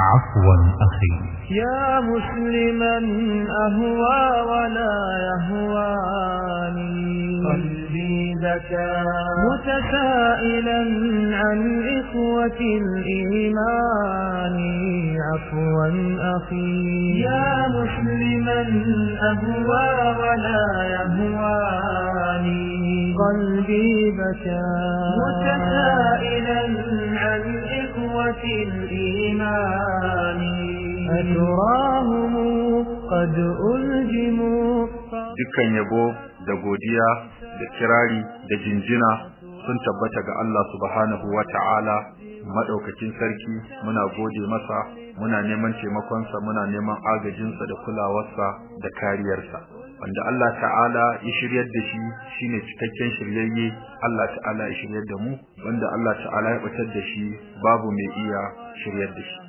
عفوا أخي. يا مسلما أهوى ولا يهواني. بكى متسائلا عن إخوة الإيمان. عفوا أخي. يا مسلما أهوى ولا يهواني. قلبي بكى. متسائلا عن إخوة الإيمان. أتراهم قد ألجموا. dukkan yabo da godiya da kirari da jinjina sun tabbata ga Allah subhanahu wata'ala madaukakin sarki muna gode masa muna neman taimakonsa muna neman agajinsa da kulawarsa da kariyarsa. Wanda Allah ta'ala ya shiryar da shi shine cikakken shiryayye Allah ta'ala ya shiryar da mu wanda Allah ta'ala ya batar da shi babu mai iya shiryar da shi.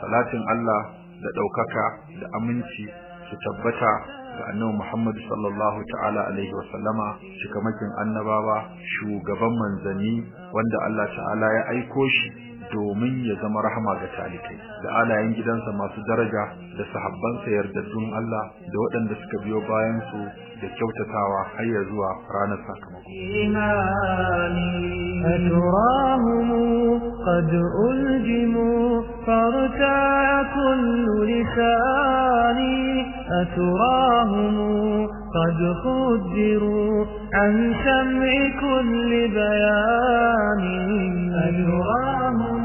Salatin Allah da ɗaukaka da aminci su tabbata ga annabi Muhammad sallallahu ta'ala alaihi wa sallama shikamakin annabawa shugaban manzanni wanda Allah ta'ala ya aiko shi domin ya zama rahama ga talikai da alayen gidansa masu daraja da sahabbansa yardaddun Allah da waɗanda suka biyo bayan su da kyautatawa har ya zuwa ranar sakamako. Imani فارتاع كل لساني أتراهم قد خدروا عن سمع كل بيان أتراهم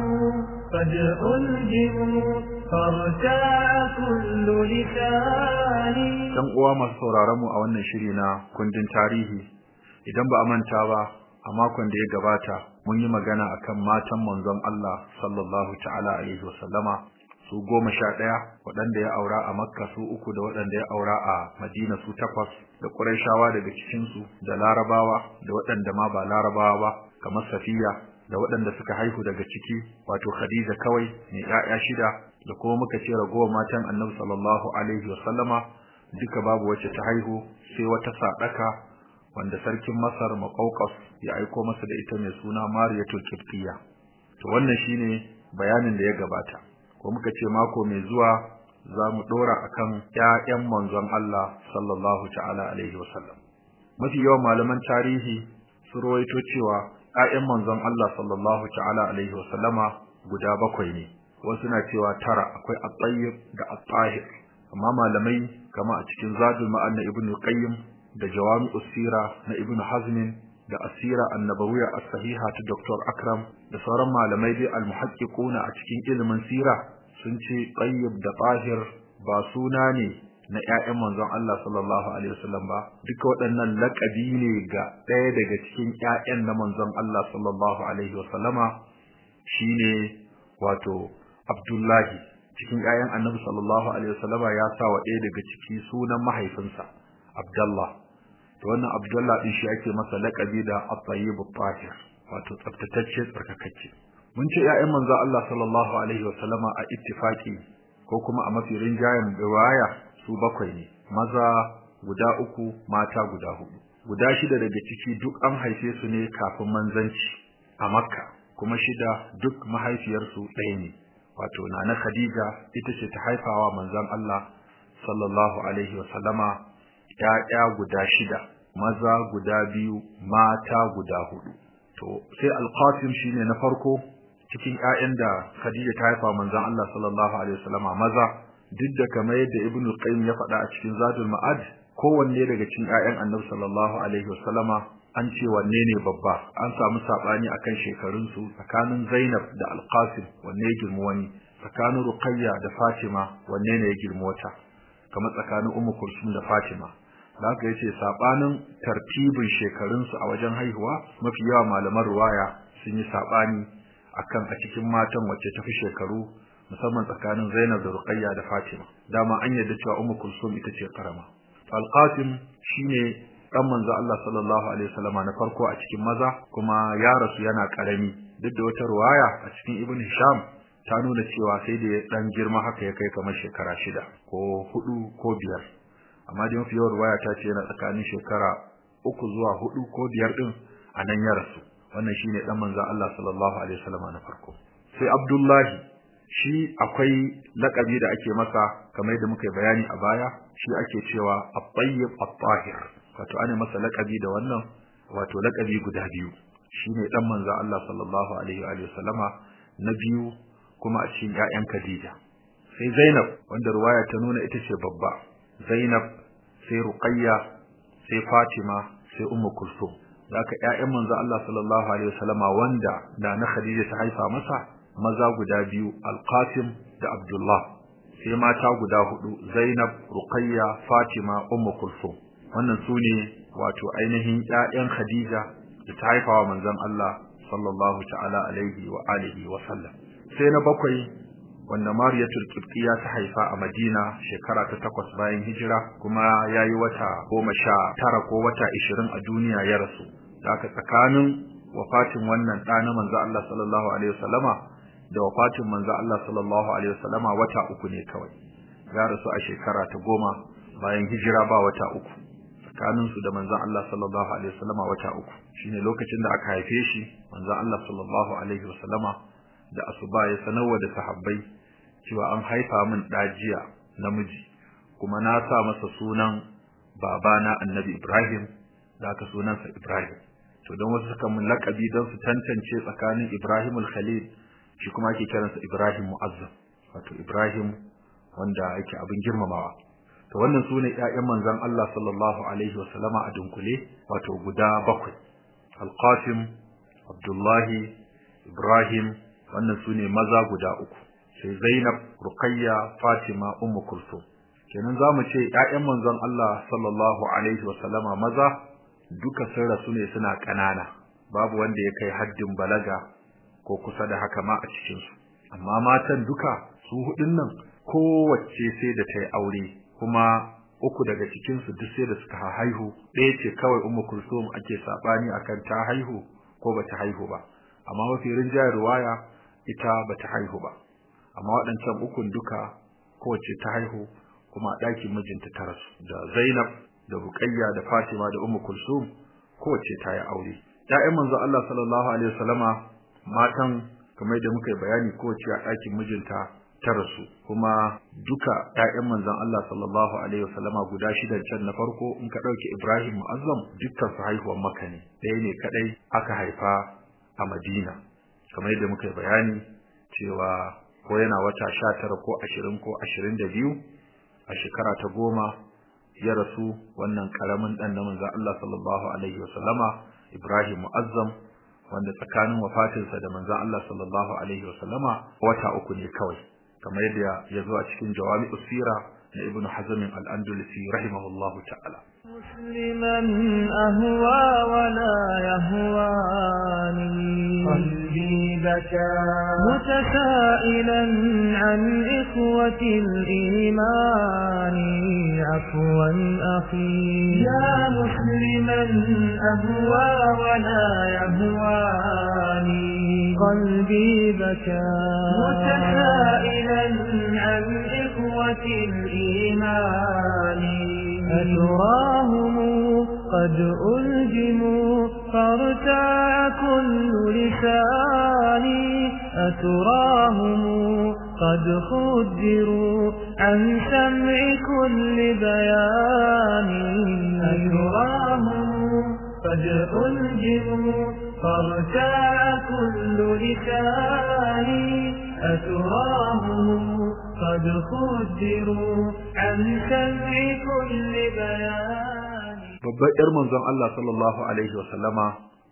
قد ألجموا فارتاع كل لساني dan uwa masu sauraron mu a wannan shiri na kundin tarihi idan ba a manta ba a makon da ya gabata mun yi magana akan matan manzon Allah sallallahu ta'ala alaihi wasallama su goma sha ɗaya waɗanda ya aura a makka su uku da waɗanda ya aura a madina su takwas da ƙurayshawa daga cikinsu da larabawa da waɗanda ma ba larabawa ba kamar safiya da waɗanda suka haihu daga ciki wato khadija kawai mai ƴaƴa shida da kuma muka ce ragowar matan annabi sallallahu alaihi wasallama duka babu wacce ta haihu sai wata sadaka wanda sarkin Masar Maqawqas ya aiko masa da ita mai suna Mariyatul Qibtiyya to wannan shine bayanin da ya gabata. Ko muka ce mako mai zuwa za mu dora akan ƴaƴan manzon Allah sallallahu ta'ala alaihi wasallam mafi yawan malaman tarihi su rawaito cewa ƴaƴan manzon Allah sallallahu ta'ala alaihi wasallama guda bakwai ne. Wasu na cewa tara akwai at-tayyib da at-tahir. Amma malamai kama a cikin zadul ma'an na ibnu qayyim da jawami usira na ibnu hazm da asira annabawiyya as-sahiha ta dr akram da sauran malamai dai al-muhaqqiquna a cikin ilimin sira sun ce tayyib da tahir ba suna ne na ƴaƴan manzon Allah sallallahu alaihi wasallam ba. Duka waɗannan laƙabi ne ga ɗaya daga cikin ƴaƴan na manzon Allah sallallahu alaihi wasallama shine wato Abdullahi. Cikin ƴaƴan Annabi sallallahu alaihi wasallama ya sa wa ɗaya daga ciki sunan mahaifinsa Abdullah to wannan Abdullah din shi ake masa laƙabi da At-Tayyib At-Tahir wato tsaftatacce tsarkakacce mun ce ƴaƴan manzo Allah sallallahu alaihi wasallama a ittifaki ko kuma a mafi rinjayen riwaya su bakwai ne. Maza guda uku mata guda huɗu guda shida daga ciki duk an haife su ne kafin manzanci a Makka kuma shida duk mahaifiyarsu ɗaya ne. Wato nana Khadija ita ce ta haifawa manzon Allah sallallahu alaihi wa sallama ƴaƴa guda shida maza guda biyu mata guda huɗu to sai Al-Qasim shine na farko cikin ƴaƴan da Khadija ta haifa manzon Allah sallallahu alaihi wa sallama maza. Duk da kamar yadda Ibn Qayyim ya faɗa a cikin Zadul Ma'ad kowanne daga cikin ƴaƴan Annabi sallallahu alaihi wa sallama an ce wanne ne babba. An samu saɓani akan shekarun su tsakanin Zainab da Al-Qasim wanne ya girma wani. Tsakanin Ruqayya da Fatima wanne ne ya girma wata. Kamar tsakanin Ummu Kulsum da Fatima. Haka ya ce sabanin tartibin shekarun su a wajen haihuwa mafi yawa malaman ruwaya sun yi saɓani akan a cikin matan wacce ta fi shekaru musamman tsakanin Zainab da Ruqayya da Fatima. Dama an yarda cewa Ummu Kulsum ita ce karama. Al-Qasim shine dan manzo Allah sallallahu alaihi wasallama na farko a cikin maza kuma ya rasu yana ƙarami. Duk da wata ruwaya a cikin Ibn Hisham ta nuna cewa sai da dan girma haka ya kai kamar shekara shida ko huɗu ko biyar. Amma dai mafi ruwaya ta ce yana tsakanin shekara uku zuwa huɗu ko biyar din a nan ya rasu. Wannan shine dan manzo Allah sallallahu alaihi wasallama na farko. Sai Abdullahi shi akwai lakabi da ake masa kamar da muka bayani a baya shi ake cewa at-tayyib at-tahir. Wato ana masa lakabi da wannan wato lakabi guda biyu. Shine dan manzo Allah sallallahu alaihi wa sallama na biyu kuma a cikin ƴaƴan Khadija. Sai Zainab wanda ruwaya ta nuna ita ce babba. Zainab sai Ruqayya sai Fatima sai Ummu Kulsum zaka ƴaƴan manzo Allah sallallahu alaihi wa sallama wanda da na Khadija ta haifa masa maza guda biyu Al-Qasim da Abdullah. Sai mata guda huɗu Zainab Ruqayya Fatima Ummu Kulsum wannan su ne wato ainihin ƴaƴan Khadija da ta haifa wa manzon Allah sallallahu ta'ala alaihi wa alihi wa sallam. Sai na bakwai wanda Mariyatul Qibtiyya ta haifa a Madina shekara ta takwas bayan hijira kuma yayi wata goma sha tara ko wata ishirin a duniya ya rasu. Haka tsakanin wafatin wannan ɗa na manzo Allah sallallahu alaihi wasallama da wafatin manzo Allah sallallahu alaihi wasallama wata uku ne kawai. Ya rasu a shekara ta goma bayan hijira ba wata uku. Tsakanin su da manzon Allah sallallahu alaihi wasallama wata uku. Shine lokacin da aka haife shi manzon Allah sallallahu alaihi wasallama da asuba ya sanarwa da sahabbai cewa an haifa min dajiya namiji kuma na sa masa sunan babana Annabi Ibrahim da aka sunansa Ibrahim. To don wasu suka mun lakabi don su tantance tsakanin Ibrahim al-Khalil shi kuma ake kiransa Ibrahim Mu'azzam wato Ibrahim wanda yake abin girmamawa. To wannan su ne ƴaƴan manzon Allah sallallahu alaihi wasallama a dunkule wato guda bakwai. Al-Qasim Abdullah Ibrahim wannan su ne maza guda uku. Sai Zainab Ruqayya Fatima Ummu Kulthum. Kenan za mu ce ƴaƴan manzon Allah sallallahu alaihi wasallama maza duka sun rasu ne suna ƙanana. Babu wanda ya kai haddin balaga ko kusa da haka ma a cikin su amma matan duka su hudun nan kowace sai da ta yi aure. Kuma uku daga cikin su duk sai da suka haihu. Ɗaya ce kawai ummu kulsum ake saɓani akan ta haihu ko bata haihu ba. Amma mafi rinjayar ruwaya ita bata haihu ba. Amma waɗancan ukun duka kowace ta haihu kuma a ɗakin mijinta ta rasu. Da Zainab da Ruqayya da Fatima da Ummu Kulsum kowace ta yi aure. Ƴaƴan manzo Allah sallallahu alaihi wasallama matan kamar da muka yi bayani kowace a ɗakin mijinta ta rasu. Kuma duka ƴaƴan manzon Allah sallallahu alaihi wasallama guda shida can na farko in ka ɗauki Ibrahim Mu'azzam dukkan su haihuwar Makka ne. Ɗaya ne kadai aka haifa a Madina. kamar yadda muka bayani cewa ko yana wata 19 ko 20 ko 22 a shekara ta goma ya rasu wannan ƙaramin dan na manzo Allah sallallahu alaihi wasallama Ibrahim Muazzam wanda tsakanin wafatinsa da manzo Allah sallallahu alaihi wasallama wata uku ne kawai. Kamar yadda ya zo a cikin Jawami'us Sira na ibnu Hazm al-Andalusi rahimahullahu ta'ala. Musliman ahwa wa la yahwa. بكى متسائلا عن إخوة الإيمان. عفوا أخي. يا مسلما أهوى ولا يهواني قلبي بكى. متسائلا عن إخوة الإيمان. أتراهم قد ألجموا. فارتاع كل لساني أتراهم قد خدروا عن سمع كل بيان. أتراهم قد ألجموا فارتاع كل لساني. أتراهم قد خدروا عن سمع كل بيان. Babbar yar manzon Allah sallallahu alaihi wasallama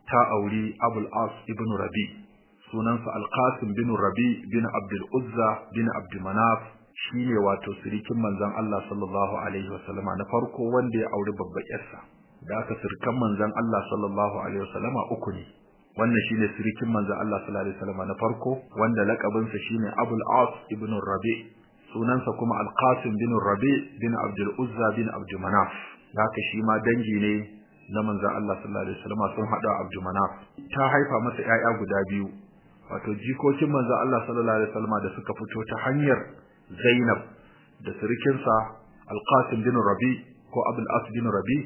ta auri Abul As ibn Rabi. Sunansa Al-Qasim bin Rabi bin Abdul Uzza bin Abdul Manaf. Shine wato sirikin manzon Allah sallallahu alaihi wasallama na farko wanda ya auri babbar yarsa da aka sirkan manzon Allah sallallahu alaihi wasallama uku ne. Wannan shine sirikin manzon Allah sallallahu alaihi wasallama na farko wanda lakabinsa shine Abul As ibn Rabi. Sunansa kuma Al-Qasim bin Rabi bin Abdul Uzza bin Abdul Manaf. Haka shi ma dangi ne na manzon Allah sallallahu alaihi wasallam sun hada Abdul Manaf. Ta haifa masa ƴaƴa guda biyu. Wato jikokin manzon Allah sallallahu alaihi wasallam da suka fito ta hanyar Zainab da sirikinsa Al-Qasim bin Rabi ko Abdul As bin Rabi.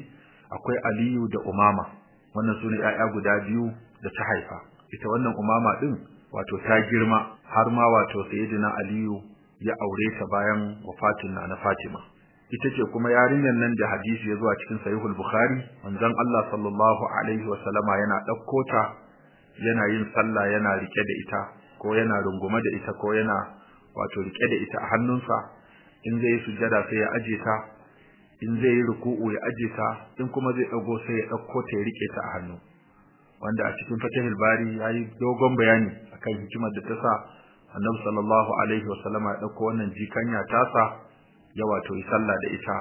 Akwai Aliyu da Umama. Wannan su ne ƴaƴa guda biyu da ta haifa. Ita wannan Umama din wato ta girma har ma wato sayyidina aliyu ya aure ta bayan wafatin na Fatima. Ita ce kuma yarinyar nan da hadisi ya zuwa cikin sahihul bukhari manzon Allah sallallahu alaihi wa sallama yana ɗauko ta yana yin sallah yana riƙe da ita ko yana rungume da ita ko yana wato riƙe da ita a hannunsa. In zai sujjada sai ya aje ta in zai yi ruku'u ya aje ta in kuma zai dago sai ya ɗauko ta ya riƙe ta a hannu. Wanda a cikin fatahil bari yayi dogon bayani akan hikimar da ta sa annabi sallallahu alaihi wasallama ya ɗauko wannan jikanya tasa ya wato yi sallah da ita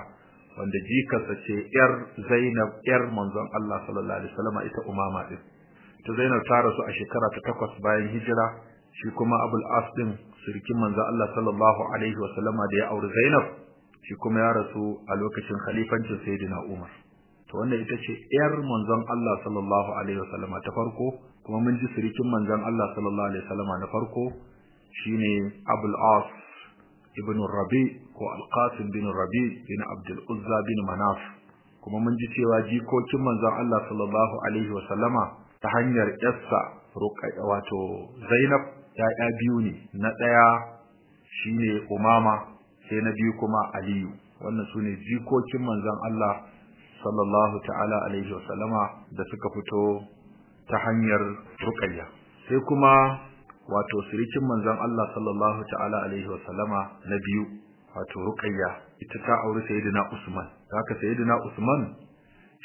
wanda jikarsa ce yar Zainab yar manzon Allah sallallahu alaihi wasallama ita Umama din ta Zainab ta rasu a shekara ta takwas bayan hijira shi kuma Abul As din sirkin manzon Allah sallallahu alaihi wasallama da ya auri Zainab shi kuma ya rasu a lokacin khalifancin Sayyidina Umar. To wannan ita ce yar manzon Allah sallallahu alaihi wasallama ta farko kuma mun ji sirikin manzon Allah sallallahu alaihi wasallama na farko shine Abul As ibn Rabi ko Al-Qasim bin Rabi bin Abdul Uzza bin Manaf. Kuma mun ji cewa jikokin manzon Allah sallallahu alaihi wasallama ta hanyar yarsa Ruqayya wato Zainab ya'ya biyu ne. Na ɗaya shine Umama sai na biyu kuma Aliyu. Wannan su ne jikokin manzon Allah sallallahu ta'ala alaihi wasallama da suka fito ta hanyar Ruqayya. Sai kuma wato sirikin manzon Allah sallallahu ta'ala alaihi wasallama na biyu. Wato Ruqayya ita ta auri sayyidina Usman. Haka sayyidina Usman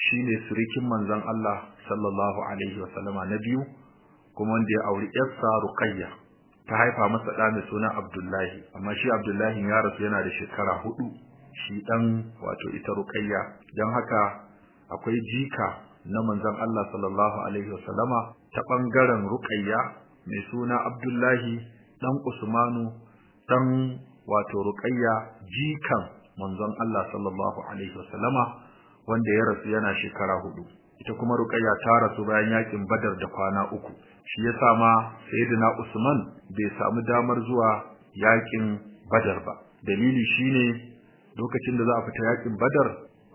shine sirikin manzon Allah sallallahu alaihi wasallama na biyu kuma wanda ya auri yarsa Ruqayya ta haifa masa da mai suna Abdullahi amma shi Abdullahi ya rasu yana da shekara huɗu shi dan wato ita Ruqayya dan haka akwai jika na manzon Allah sallallahu alaihi wasallama ta ɓangaren Ruqayya mai suna Abdullahi dan Usmanu dan wato Ruqayya jikan manzon Allah sallallahu alaihi wasallama wanda ya rasu yana shekara huɗu. Ita kuma Ruqayya ta rasu bayan yaƙin Badar da kwana uku. Shi yasa ma Sayyidina Usman bai samu damar zuwa yaƙin Badar ba. Dalili shine lokacin da za a fita yaƙin Badar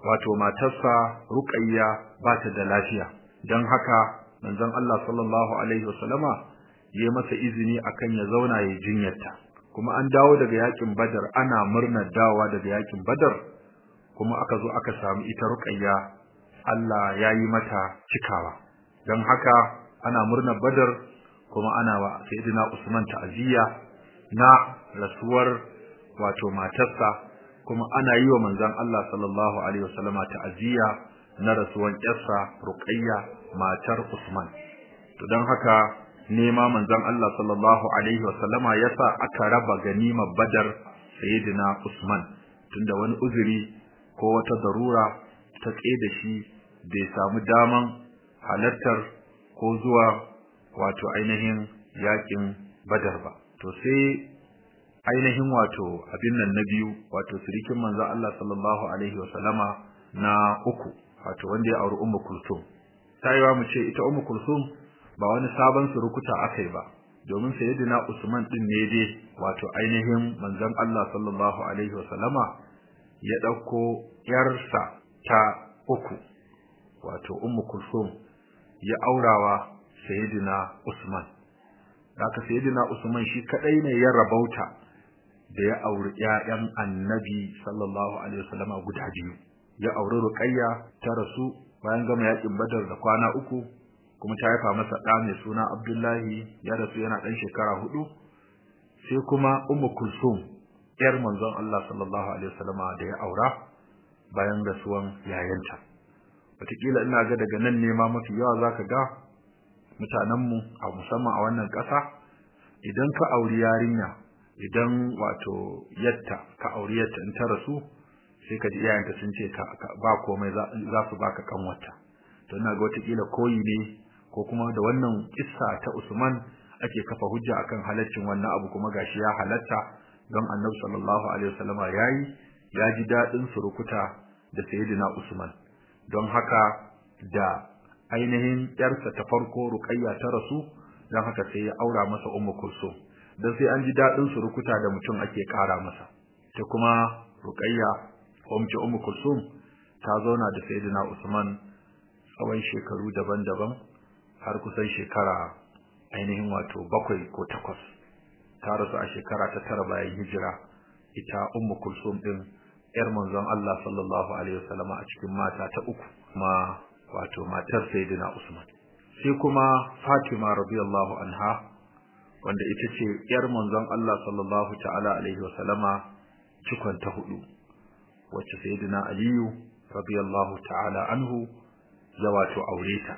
wato matarsa Ruqayya ba ta da lafiya. Dan haka manzon Allah sallallahu alaihi wasallama ya masa izini akan ya zauna ya jinyarta. Kuma an dawo daga yaƙin Badar ana murnar dawowa daga yaƙin Badar kuma aka zo aka samu ita Ruqayya Allah ya yi mata cikawa. Dan haka ana murnar Badar kuma ana wa Sayyidina Usman ta'aziyya na rasuwar wato matarsa kuma ana yi wa manzon Allah sallallahu alaihi wasallama ta'aziyya na rasuwan yarsa Ruqayya matar Usman. To dan haka nema manzon Allah sallallahu alaihi wasallama yasa aka raba ganimar Badar sayyidina Usman. Tunda wani uzuri ko wata darura ta da shi bai samu daman halartar ko zuwa wato ainihin yaƙin Badar ba. To sai ainihin wato abin nan na biyu wato sirikin manzon Allah sallallahu alaihi wasallama na uku wato wanda ya auri Ummu Kulsum tayiwa mu ce ita Ummu Kulsum ba wani sabon surukuta akai ba. Domin sayyidina Usman din ne dai wato ainihin manzon Allah sallallahu alaihi wasallama ya ɗauko yarsa ta uku wato Ummu Kulsum ya aurawa sayyidina Usman. Haka sayyidina Usman shi kadai ne ya rabauta da ya auri ƴaƴan Annabi sallallahu alaihi wasallama guda biyu. Ya auri Ruqayya ta rasu bayan gama yaƙin Badar da kwana uku kuma ta haifa masa ɗa mai suna Abdullahi ya rasu yana ɗan shekara huɗu sai kuma Ummu Kulsum ƴar manzon Allah sallallahu alaihi wasallama da ya aura bayan rasuwan yayanta. Wataƙila ina ga daga nan ne ma mafi yawa zaka ga mutanenmu a musamman a wannan ƙasa idan ka auri yarinya idan wato yatta ka auri yatta in ta rasu sai ka ji iyayenta sun ce ba komai za su baka kanwata to ina ga wataƙila koyi ne ko kuma da wannan kissa ta Usman ake kafa hujja akan halaccin wannan abu kuma gashi ya halatta don Annabi sallallahu alaihi wasallam yayi ya ji daɗin surukuta da Sayyidina Usman. Don haka da ainihin yarsa ta farko Ruqayya ta rasu don haka sai ya aura masa Ummu Kulsum. Dan sai an ji daɗin surukuta da mutum ake kara masa. Ta kuma Ruqayya ummi Ummu Kulsum ta zauna da Sayyidina Usman tsawon shekaru daban-daban. Har kusan shekara ainihin wato bakwai ko takwas. Ta rasu a shekara ta tara bayan hijira. Ita ummu kulsum din yar manzon Allah sallallahu alaihi wasallam a cikin mata ta uku kuma wato matar sayyidina Usman. Sai kuma Fatima radiyallahu anha wanda ita ce yar manzon Allah sallallahu ta'ala alaihi wasallama cikon ta huɗu wacce sayyidina Aliyu radiyallahu ta'ala anhu ya wato aure ta.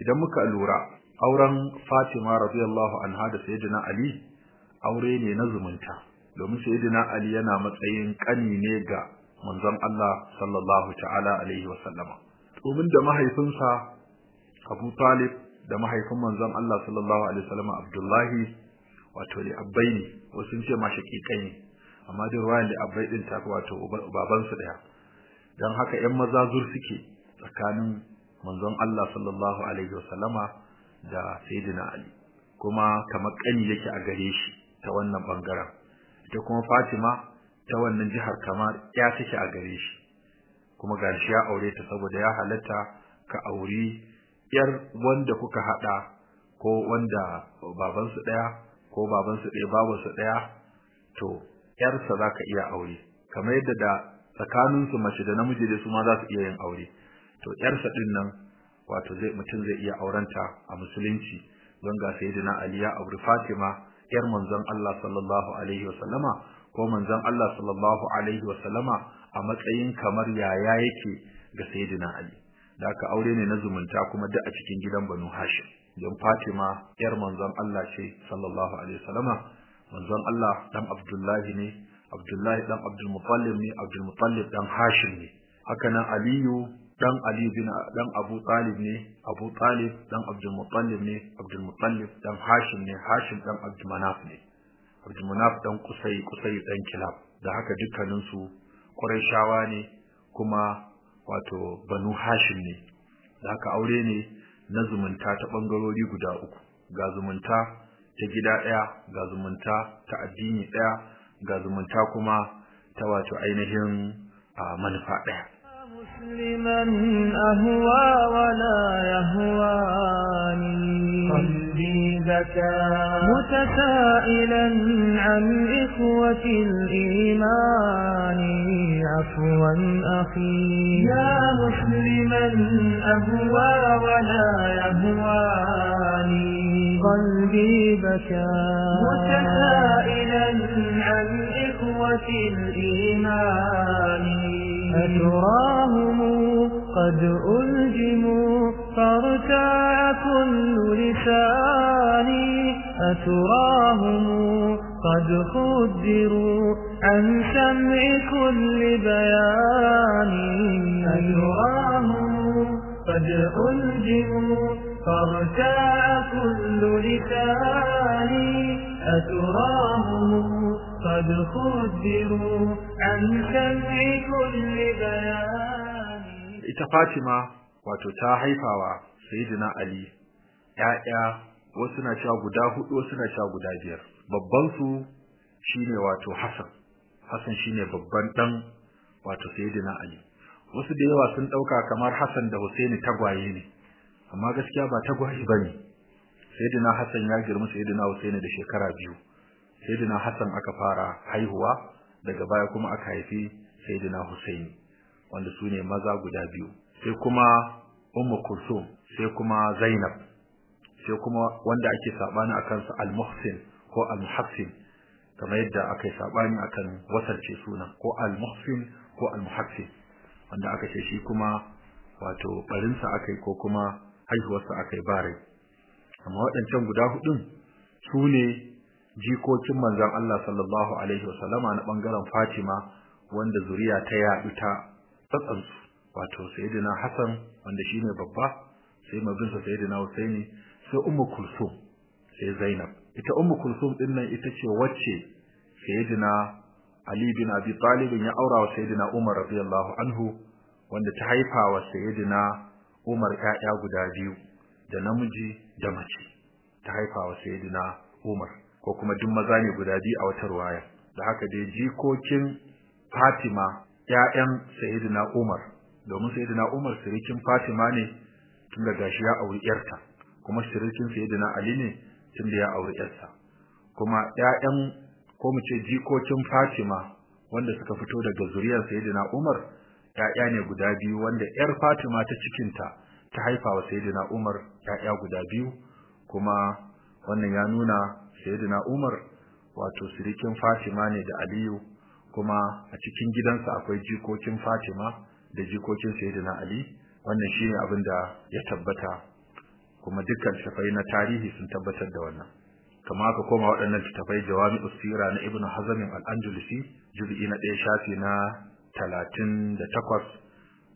Idan muka lura auren Fatima radiyallahu anha da sayyidina Ali aure ne na zumunta. Domin sayyidina Ali yana matsayin kani ne ga manzon Allah sallallahu ta'ala alaihi wasallama domin da mahaifinsa Abu Talib da mahaifin manzon Allah sallallahu alaihi wasallama Abdullahi wato li abbai ne wasu ce ma shakikai ne. Amma da ruwayan da abbai din ta wato baban su ɗaya dan haka ƴan maza zur suke tsakanin manzon Allah sallallahu alaihi wasallama da sayyidina Ali. Kuma kamar kani yake a gare shi ta wannan ɓangaren ita kuma Fatima ta wannan jihar kamar ya take a gare shi. Kuma gashi ya aure ta saboda ya halatta ka auri yar wanda kuka hada ko wanda baban su ɗaya ko baban su ɗaya baban su ɗaya to yarsa zaka iya aure. Kamar yadda da tsakanin su mace da namiji da su ma za su iya yin aure. To yarsa ɗin nan wato zai mutum zai iya aurenta a musulunci. Don ga sayyidina Ali ya auri Fatima yar manzon Allah sallallahu alaihi wasallama ko manzon Allah sallallahu alaihi wasallama a matsayin kamar yaya yake ga sayyidina Ali. Da aka aure ne na zumunta kuma duk a cikin gidan Banu Hashim. Don Fatima yar manzon Allah ce sallallahu alaihi wasallama manzon Allah dan Abdullahi ne Abdullahi dan Abdul Muttalib ne Abdul Muttalib dan Hashim ne. Haka nan Aliyu dan Ali bin dan Abu Talib ne Abu Talib dan Abdul Muttalib ne Abdul Muttalib dan Hashim ne Hashim dan Abdul Manaf ne. Abdul Manaf dan Qusay Qusay dan Kilab. Da haka dukkanin su Qurayshawa ne kuma wato Banu Hashim ne. Da haka aure ne na zumunta ta bangarori guda uku. Ga zumunta ta gida ɗaya ga zumunta ta addini ɗaya ga zumunta kuma ta wato ainihin manufa ɗaya مسلما أهوى ولا يهواني قلبي بكى متسائلا عن إخوة الإيمان. عفوا أخي. يا مسلما أهوى ولا يهواني قلبي بكى. متسائلا عن إخوة الإيمان. أتراهم قد ألجموا فارتاع كل لساني أتراهم قد خدروا عن سمع كل بيان أتراهم قد ألجموا فارتاع كل لساني أتراهم قد خدروا عن سمع كل بيان ita Fatima wato ta haifawa Sayyidina Ali ƴaƴa wasu na cewa guda hudu wasu na cewa guda biyar babban su shine wato Hassan Hassan shine babban dan wato Sayyidina Ali wasu da yawa sun dauka kamar Hassan da Husaini tagwaye ne amma gaskiya ba tagwaye bane Sayyidina Hassan ya girma Sayyidina Husaini da shekara biyu Sayyidina Hassan aka fara haihuwa daga baya kuma aka haifi Sayyidina Husaini wanda su ne maza guda biyu. Sai kuma Ummu Kulsum sai kuma Zainab sai kuma wanda ake saɓani akan su Al-Muhsin ko Al-Muhassin kamar yadda aka yi saɓani akan wasarce sunan ko Al-Muhsin ko Al-Muhassin wanda aka ce shi kuma wato barinsa aka yi ko kuma haihuwarsa aka yi bare amma waɗancan guda hudun su ne jikokin manzon Allah sallallahu alaihi wasallama na ɓangaren Fatima wanda zuriya ta yaɗu ta tsatsansu wato sayyidina Hassan wanda shine babba sai mabinsa sayyidina Husaini sai Ummu Kulsum sai Zainab. Ita Ummu Kulsum ɗin nan ita ce wacce sayyidina Ali bin Abi Talib ya aura wa sayyidina Umar radiyallahu anhu wanda ta haifa wa sayyidina Umar ƴaƴa guda biyu da namiji da mace. Ta haifa wa sayyidina Umar. Ko kuma duk maza ne guda biyu a wata ruwaya. Da haka dai jikokin Fatima ƴaƴan sayyidina Umar. Domin sayyidina Umar sirikin Fatima ne tun da gashi ya auri ƴarta. Kuma sirikin sayyidina Ali ne tunda ya auri yarsa kuma ƴaƴan ko mu ce jikokin Fatima wanda suka fito daga zuriyar Sayyidina Umar ƴaƴa ne guda biyu wanda ƴar Fatima ta cikinta ta haifa wa Sayyidina Umar ƴaƴa guda biyu. Kuma wannan ya nuna Sayyidina Umar wato sirikin Fatima ne da Aliyu kuma a cikin gidansa akwai jikokin Fatima da jikokin Sayyidina Ali. Wannan shine abin da ya tabbata kuma dukkan shafai na tarihi sun tabbatar da wannan. Kama aka koma waɗannan littafai jawami'us sira na Ibn Hazm al-Andalusi juz'i na 1 shafi na 38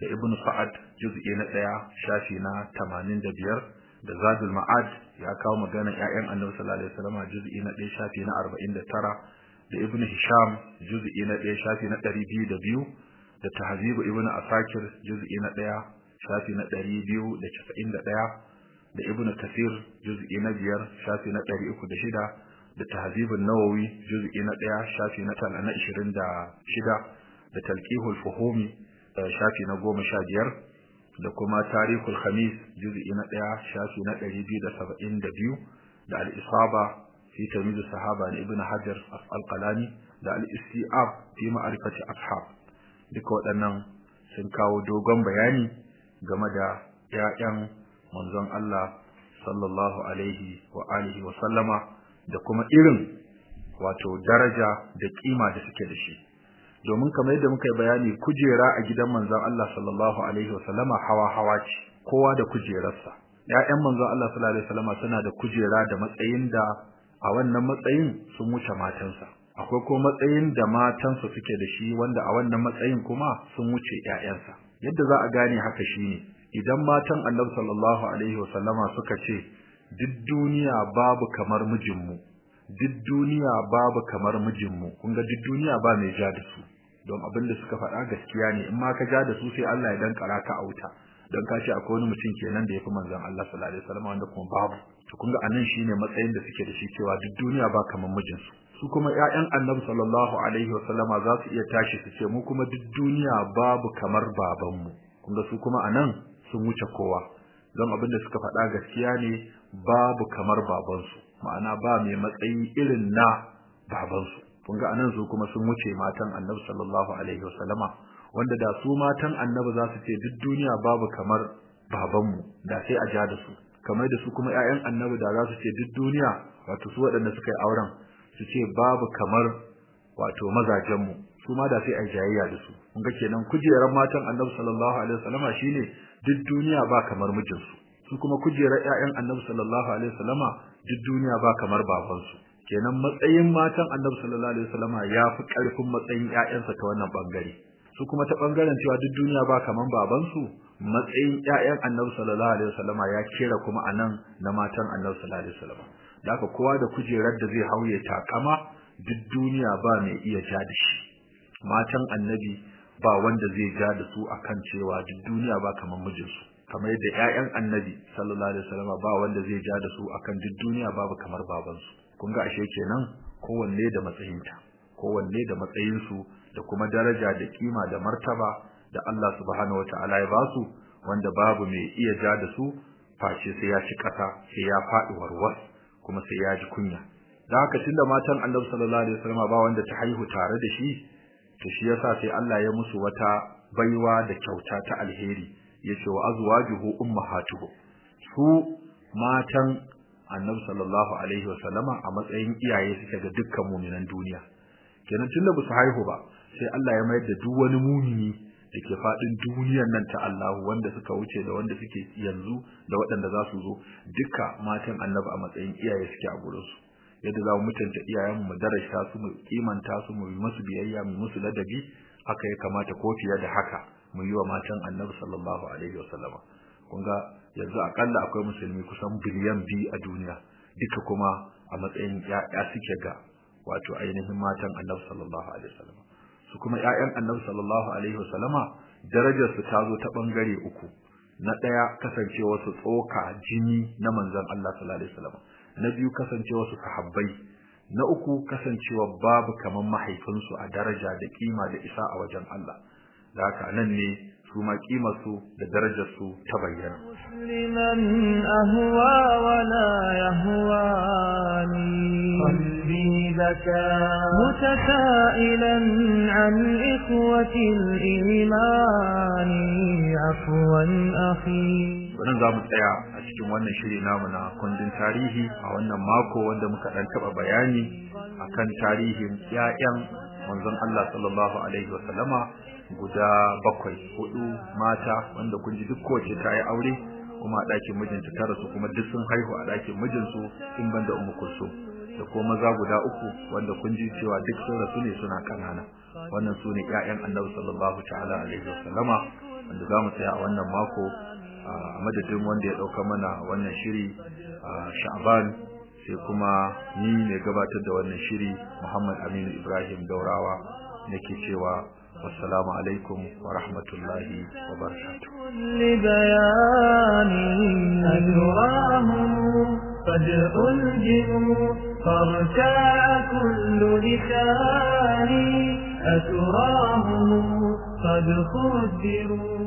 da Ibn Sa'ad juz'i na 1 shafi na 85 da Zadul Ma'ad ya kawo magana ƴaƴan Annabi sallallahu alaihi wasallam juz'i na 1 shafi na 49 da Ibn Hisham juz'i na 1 shafi na 202 da Tahzib Ibn Asakir juz'i na 1 shafi na 291 da Ibn Kathir juz'i na 5 shafi na 306 da Tahzib an-Nawawi juz'i na 1 shafi na 26 da Talqihul Fuhumi shafi na 15 da kuma Tarikhul Khamis juz'i na 1 shafi na 272 da Al-Isaba fi tamyiz sahaba na Ibn Hajar al-Qalani da Al-Istiab fi ma'rifati ashab. Duka waɗannan sun kawo dogon bayani game da ƴaƴan manzon Allah sallallahu alaihi wa alihi wa sallama da kuma irin wato daraja da kima da suke da shi. Domin kamar yadda muka yi bayani kujera a gidan manzon Allah sallallahu alaihi wa sallama hawa hawa ce kowa da kujerarsa. Ƴaƴan manzon Allah sallallahu alaihi wa sallama suna da kujera da matsayin da a wannan matsayin sun wuce matansa. Akwai kuma matsayin da matansa suke da shi wanda a wannan matsayin kuma sun wuce ƴaƴansa yadda za a gane haka shine idan matan Annabi sallallahu alaihi wasallama suka ce duk duniya babu kamar mijinmu duk duniya babu kamar mijinmu kun ga duk duniya ba mai ja da su. Don abin da suka faɗa gaskiya ne. In ma ka ja da su sai Allah ya dan kara ka auta don ka ce akwai wani mutum kenan da yafi manzon Allah sallallahu alaihi wasallam wanda kuma babu. To kun ga a nan shine matsayin da suke da shi cewa duk duniya ba kamar mijinsu. Su kuma ƴaƴan Annabi sallallahu alaihi wasallama za su iya tashi su ce mu kuma duk duniya babu kamar babanmu. Kun ga su kuma a nan sun wuce kowa. Don abin da suka faɗa gaskiya ne babu kamar babansu. Ma'ana ba mai matsayi irin na babansu. Kun ga a nan su kuma sun wuce matan Annabi sallallahu alaihi wasallama wanda da su matan Annabi za su ce duk duniya babu kamar babanmu da sai a ja da su. Kamar da su kuma ƴaƴan Annabi da za su ce duk duniya wato su waɗanda suka yi auren su ce babu kamar wato mazajenmu. Su ma da sai a jayayya da su. Kun ga kenan kujerar matan Annabi sallallahu alaihi wasallama shine duk duniya ba kamar mijinsu. Su kuma kujerar ƴaƴan Annabi sallallahu alaihi wasallama duk duniya ba kamar babansu. Kenan matsayin matan Annabi sallallahu alaihi wasallama yafi ƙarfin matsayin ƴaƴansa ta wannan ɓangare. Su kuma ta ɓangaren cewa duk duniya ba kamar babansu matsayin ƴaƴan Annabi sallallahu alaihi wasallama ya kera kuma a nan na matan Annabi sallallahu alaihi wasallama. Da haka kowa da kujerar da zai hauye takama duk duniya ba mai iya ja da shi. Matan Annabi ba wanda zai ja da su akan cewa duk duniya ba kamar mijinsu. Kamar yadda ƴaƴan Annabi sallallahu alaihi wasallam ba wanda zai ja da su akan duk duniya babu kamar babansu. Kun ga ashe kenan kowanne da matsayinta kowanne da matsayinsu da kuma daraja da kima da martaba da Allah subhanahu wataala ya ba su wanda babu mai iya ja da su face sai ya ci kasa sai ya faɗi warwas kuma sai ya ji kunya. Da haka tunda matan Annabi sallallahu alaihi wasallam ba wanda ta haihu tare da shi to shi yasa sai Allah ya musu wata baiwa da kyauta ta alheri. Yace wa azwajuhu ummahatuhu. Su matan Annabi sallallahu alaihi wasallama a matsayin iyaye suke ga dukkan mu'minan duniya. Kenan tunda ba su haihu ba sai Allah ya mayar da duk wani mumini da ke faɗin duniyar nan ta Allah wanda suka wuce da wanda suke yanzu da waɗanda za su zo duka matan Annabi a matsayin iyaye suke a gurin su. Yadda za mu mutunta iyayenmu mu darasha su mu kimanta su mu musu biyayya mu musu ladabi haka ya kamata ko fiye da haka mu yi wa matan Annabi sallallahu alaihi wasallama kun ga yanzu akalla akwai musulmi kusan biliyan biyu a duniya duka kuma a matsayin ya suke ga wato ainihin matan Annabi sallallahu alaihi wasallama su kuma ƴaƴan Annabi sallallahu alaihi wasallama darajar su ta zo ta ɓangare uku. Na ɗaya kasancewa su tsoka jini na manzon Allah sallallahu alaihi wasallama na biyu kasancewa su sahabbai. Na uku kasancewa babu kaman mahaifinsu a daraja da kima da isa a wajen Allah. Da haka nan ne darajar su ta bayyana مسلما أهوى ولا يهواني قلبي بكى متسائلا عن إخوة الإيمان. عفوا أخي. Wannan za mu tsaya a cikin wannan shiri namu na kundin tarihi a wannan mako wanda muka dan taba bayani akan tarihin ƴaƴan manzon Allah sallallahu alaihi wasallama guda bakwai huɗu mata wanda kun ji duk kowace ta yi aure kuma a ɗakin mijinta ta rasu kuma duk sun haihu a ɗakin mijinsu in ban da umu da kuma maza guda uku wanda kun ji cewa duk sun rasu ne suna kanana wannan su ne ƴaƴan annabi sallallahu ta'ala alaihi wasallama wanda za mu tsaya a wannan mako a madadin wanda ya ɗauka mana wannan shiri a sha'ban sai kuma ni mai gabatar da wannan shiri muhammad aminu ibrahim daurawa nake cewa wassalamu alaikum wa rahmatullahi wa barakatuh لبيان أتراهم قد ألجموا فارتاع كل لساني أتراهم قد خدروا